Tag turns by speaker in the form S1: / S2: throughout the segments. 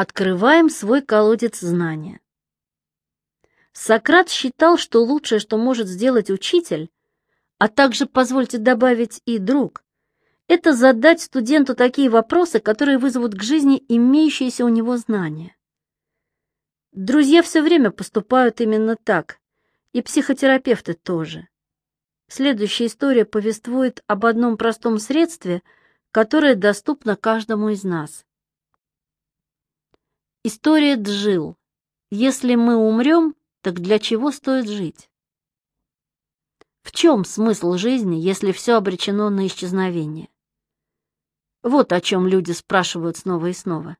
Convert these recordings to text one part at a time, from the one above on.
S1: Открываем свой колодец знания. Сократ считал, что лучшее, что может сделать учитель, а также, позвольте добавить, и друг, это задать студенту такие вопросы, которые вызовут к жизни имеющиеся у него знания. Друзья все время поступают именно так, и психотерапевты тоже. Следующая история повествует об одном простом средстве, которое доступно каждому из нас. История Джил. Если мы умрем, так для чего стоит жить? В чем смысл жизни, если все обречено на исчезновение? Вот о чем люди спрашивают снова и снова.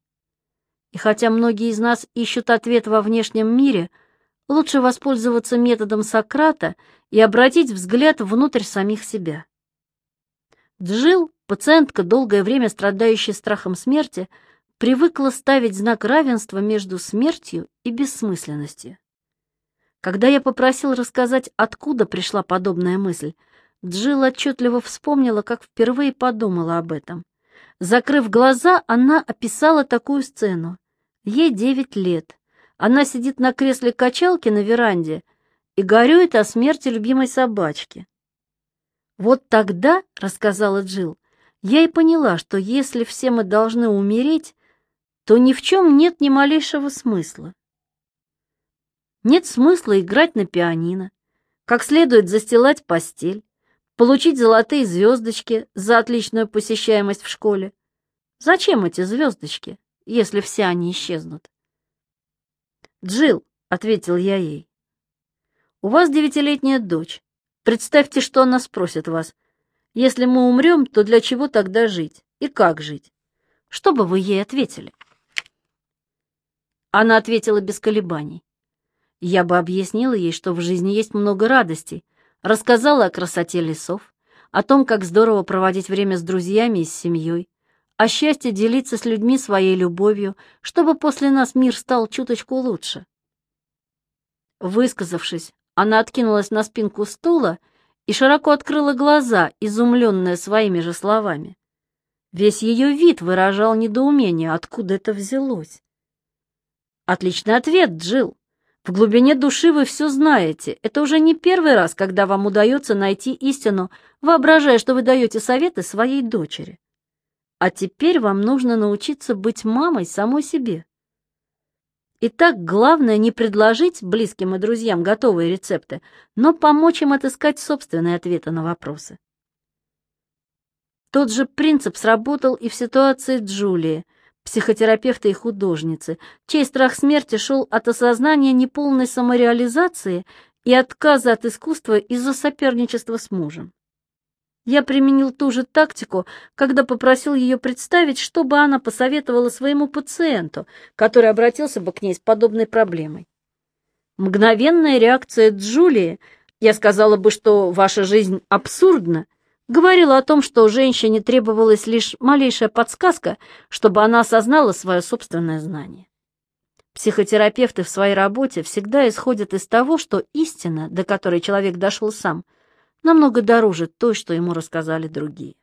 S1: И хотя многие из нас ищут ответ во внешнем мире, лучше воспользоваться методом Сократа и обратить взгляд внутрь самих себя. Джил, пациентка, долгое время страдающая страхом смерти, привыкла ставить знак равенства между смертью и бессмысленностью. Когда я попросил рассказать, откуда пришла подобная мысль, Джилл отчетливо вспомнила, как впервые подумала об этом. Закрыв глаза, она описала такую сцену. Ей девять лет. Она сидит на кресле качалки на веранде и горюет о смерти любимой собачки. «Вот тогда, — рассказала Джилл, — я и поняла, что если все мы должны умереть, то ни в чем нет ни малейшего смысла. Нет смысла играть на пианино, как следует застилать постель, получить золотые звездочки за отличную посещаемость в школе. Зачем эти звездочки, если все они исчезнут? Джил, ответил я ей, — «у вас девятилетняя дочь. Представьте, что она спросит вас. Если мы умрем, то для чего тогда жить? И как жить? Что бы вы ей ответили?» Она ответила без колебаний. Я бы объяснила ей, что в жизни есть много радостей, рассказала о красоте лесов, о том, как здорово проводить время с друзьями и с семьей, о счастье делиться с людьми своей любовью, чтобы после нас мир стал чуточку лучше. Высказавшись, она откинулась на спинку стула и широко открыла глаза, изумленная своими же словами. Весь ее вид выражал недоумение, откуда это взялось. Отличный ответ, Джил. В глубине души вы все знаете. Это уже не первый раз, когда вам удается найти истину, воображая, что вы даете советы своей дочери. А теперь вам нужно научиться быть мамой самой себе. Итак, главное не предложить близким и друзьям готовые рецепты, но помочь им отыскать собственные ответы на вопросы. Тот же принцип сработал и в ситуации Джулии – психотерапевта и художницы, чей страх смерти шел от осознания неполной самореализации и отказа от искусства из-за соперничества с мужем. Я применил ту же тактику, когда попросил ее представить, что бы она посоветовала своему пациенту, который обратился бы к ней с подобной проблемой. Мгновенная реакция Джулии, я сказала бы, что ваша жизнь абсурдна, говорила о том, что женщине требовалась лишь малейшая подсказка, чтобы она осознала свое собственное знание. Психотерапевты в своей работе всегда исходят из того, что истина, до которой человек дошел сам, намного дороже той, что ему рассказали другие.